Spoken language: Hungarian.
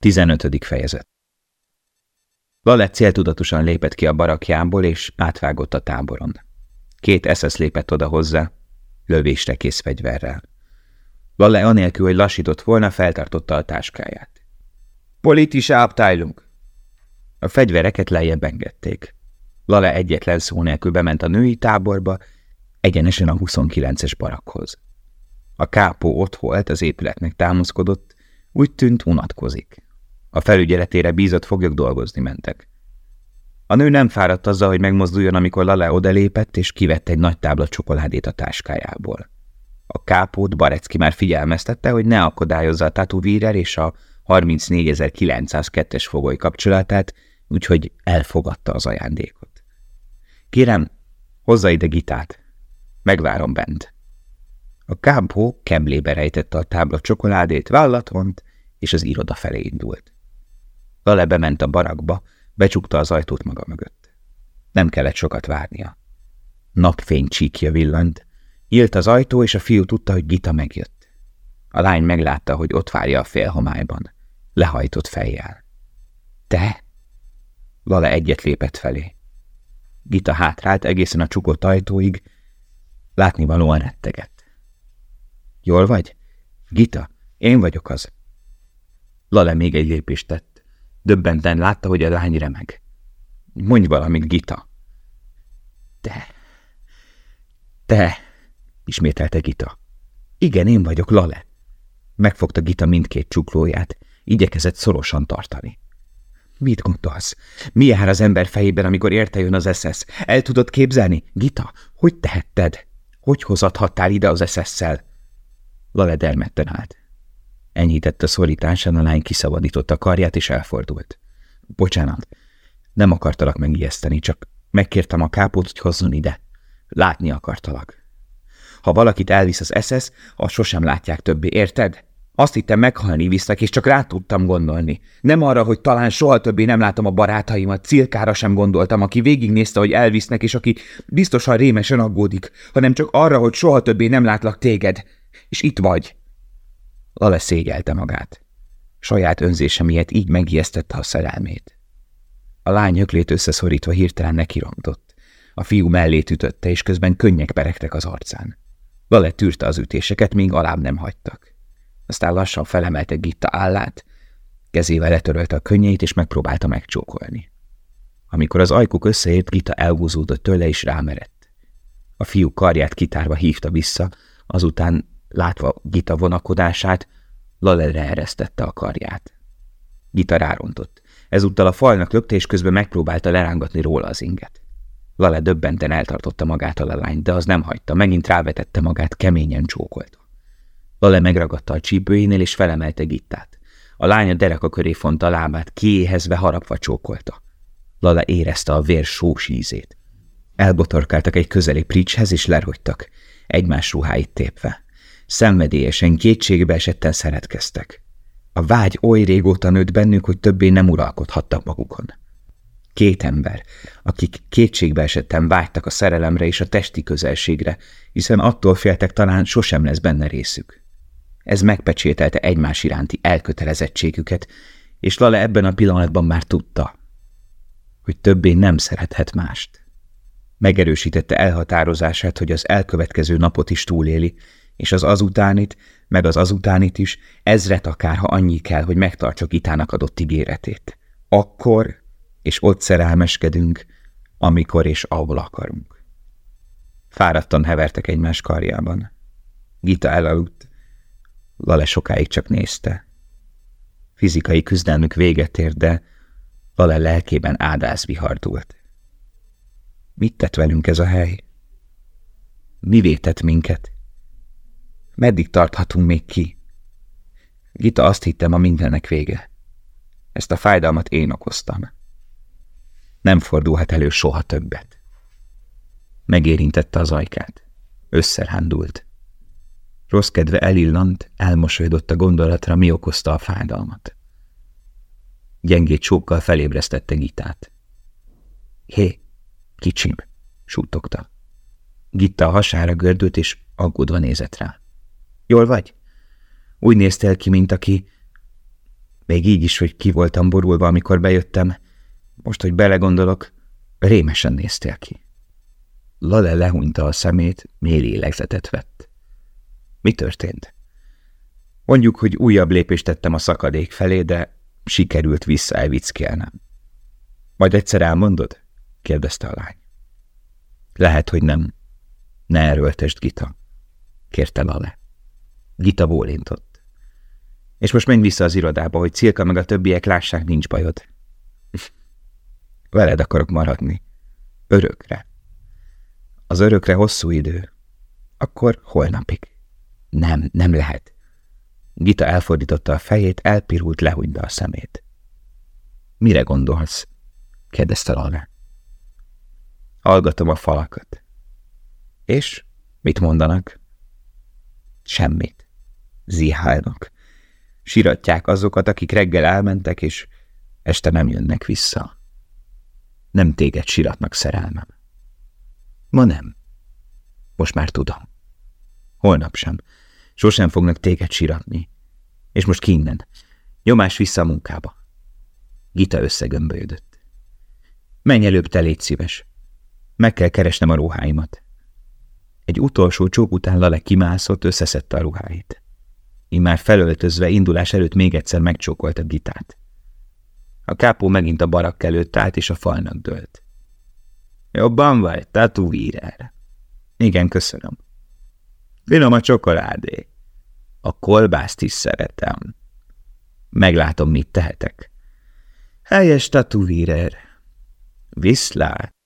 15. fejezet Lale céltudatosan lépett ki a barakjából, és átvágott a táboron. Két SS lépett oda hozzá, lövésre kész fegyverrel. Lale anélkül, hogy lassított volna, feltartotta a táskáját. Politische Abteilung! A fegyvereket lejjebb engedték. Lale egyetlen szó nélkül bement a női táborba, egyenesen a 29-es barakhoz. A kápó ott volt, az épületnek támaszkodott, úgy tűnt unatkozik. A felügyeletére bízott foglyok dolgozni mentek. A nő nem fáradt azzal, hogy megmozduljon, amikor Lale odalépett, és kivette egy nagy tábla csokoládét a táskájából. A kápót Barecki már figyelmeztette, hogy ne akadályozza a tatuvírer és a 34902-es fogoly kapcsolatát, úgyhogy elfogadta az ajándékot. Kérem, hozza ide gitát. Megvárom bent. A kápó kemlébe rejtette a tábla csokoládét, vállat vont, és az iroda felé indult. Lale bement a barakba, becsukta az ajtót maga mögött. Nem kellett sokat várnia. Napfény csíkja villant, Nyílt az ajtó, és a fiú tudta, hogy Gita megjött. A lány meglátta, hogy ott várja a félhomályban. Lehajtott fejjel. Te? Lale egyet lépett felé. Gita hátrált egészen a csukott ajtóig, látnivalóan rettegett. Jól vagy? Gita, én vagyok az. Lale még egy lépést tett. Döbbenten látta, hogy a lány remeg. Mondj valamit, Gita. Te. Te ismételte Gita. Igen, én vagyok, Lale. Megfogta Gita mindkét csuklóját, igyekezett szorosan tartani. Mit gondolsz? Mi jár az ember fejében, amikor érte jön az SS? El tudod képzelni? Gita, hogy tehetted? Hogy hozathattál ide az SS-szel? Lale dermedten állt. Enyhített a szorításán, a lány kiszabadította a karját, és elfordult. Bocsánat, nem akartalak megijeszteni, csak megkértem a kápót, hogy hozzon ide. Látni akartalak. Ha valakit elvisz az SS, azt sosem látják többé, érted? Azt hittem meghalni visznek, és csak rá tudtam gondolni. Nem arra, hogy talán soha többé nem látom a barátaimat, Cilkára sem gondoltam, aki végignézte, hogy elvisznek, és aki biztosan rémesen aggódik, hanem csak arra, hogy soha többé nem látlak téged. És itt vagy. Lale szégyelte magát. Saját önzése miatt így megijesztette a szerelmét. A lány öklét összeszorítva hirtelen nekirontott. A fiú mellét ütötte, és közben könnyek peregtek az arcán. Vale tűrte az ütéseket, míg alább nem hagytak. Aztán lassan felemelte Gitta állát, kezével letörölte a könnyeit, és megpróbálta megcsókolni. Amikor az ajkuk összeért, Gita elgúzódott tőle, és rámerett. A fiú karját kitárva hívta vissza, azután, látva Gita vonakodását, Lalelre eresztette a karját. Gita rárontott. Ezúttal a falnak lökte, és közben megpróbálta lerángatni róla az inget. Lale döbbenten eltartotta magát a lelány, de az nem hagyta, megint rávetette magát, keményen csókolta. Lale megragadta a csípőjénél, és felemelte Gittát. A lánya dereka köré fonta a lábát, kiéhezve harapva csókolta. Lale érezte a vér sós ízét. Elbotorkáltak egy közeli pricshez, és lerogytak, egymás ruháit tépve. Szenvedélyesen, kétségbe esetten szeretkeztek. A vágy oly régóta nőtt bennük, hogy többé nem uralkodhattak magukon. Két ember, akik kétségbe esetten vágytak a szerelemre és a testi közelségre, hiszen attól féltek talán sosem lesz benne részük. Ez megpecsételte egymás iránti elkötelezettségüket, és Lale ebben a pillanatban már tudta, hogy többé nem szerethet mást. Megerősítette elhatározását, hogy az elkövetkező napot is túléli, és az azutánit, meg az azutánit is, ezret akár, ha annyi kell, hogy megtartsa Gitának adott ígéretét. Akkor és ott szerelmeskedünk, amikor és ahol akarunk. Fáradtan hevertek egymás karjában. Gita elaludt, Lale sokáig csak nézte. Fizikai küzdelmük véget ért, de Lale lelkében ádász vihardult. Mit tett velünk ez a hely? Mi vétett minket? Meddig tarthatunk még ki? Gita azt hittem, a mindennek vége. Ezt a fájdalmat én okoztam. Nem fordulhat elő soha többet. Megérintette az ajkát. Összerhándult. Rossz kedve elillant, elmosolyodott a gondolatra, mi okozta a fájdalmat. Gyengét csókkal felébresztette Gitát. Hé, kicsim, sútogta. Gitta a hasára gördült, és aggódva nézett rá. Jól vagy? Úgy néztél ki, mint aki... Még így is, hogy ki voltam borulva, amikor bejöttem. Most, hogy belegondolok, rémesen néztél ki. Lale lehúnyta a szemét, mély lélegzetet vett. Mi történt? Mondjuk, hogy újabb lépést tettem a szakadék felé, de sikerült vissza elvickélnem. Majd egyszer elmondod? kérdezte a lány. Lehet, hogy nem. Ne erőltesd, Gita, kérte Lale. Gita bólintott. És most menj vissza az irodába, hogy Cilka meg a többiek lássák, nincs bajod. Veled akarok maradni. Örökre. Az örökre hosszú idő. Akkor holnapig. Nem, nem lehet. Gita elfordította a fejét, elpirult, lehúgyta a szemét. Mire gondolsz? kérdezte Lana. Hallgatom a falakat. És mit mondanak? Semmit. Zihálnak. Siratják azokat, akik reggel elmentek, és este nem jönnek vissza. Nem téged siratnak, szerelmem. Ma nem. Most már tudom. Holnap sem. Sosem fognak téged siratni. És most ki innen. Nyomás vissza a munkába. Gita összegömbölyödött. Menj előbb, te légy szíves. Meg kell keresnem a ruháimat. Egy utolsó csók után Lale kimászott, összeszedte a ruháit. Immár felöltözve indulás előtt még egyszer megcsókolta Gitát. A kápó megint a barak előtt állt, és a falnak dőlt. Jobban vagy, tatuvírer. Igen, köszönöm. Finom a csokoládé. A kolbászt is szeretem. Meglátom, mit tehetek. Helyes tatuvírer. Viszlát.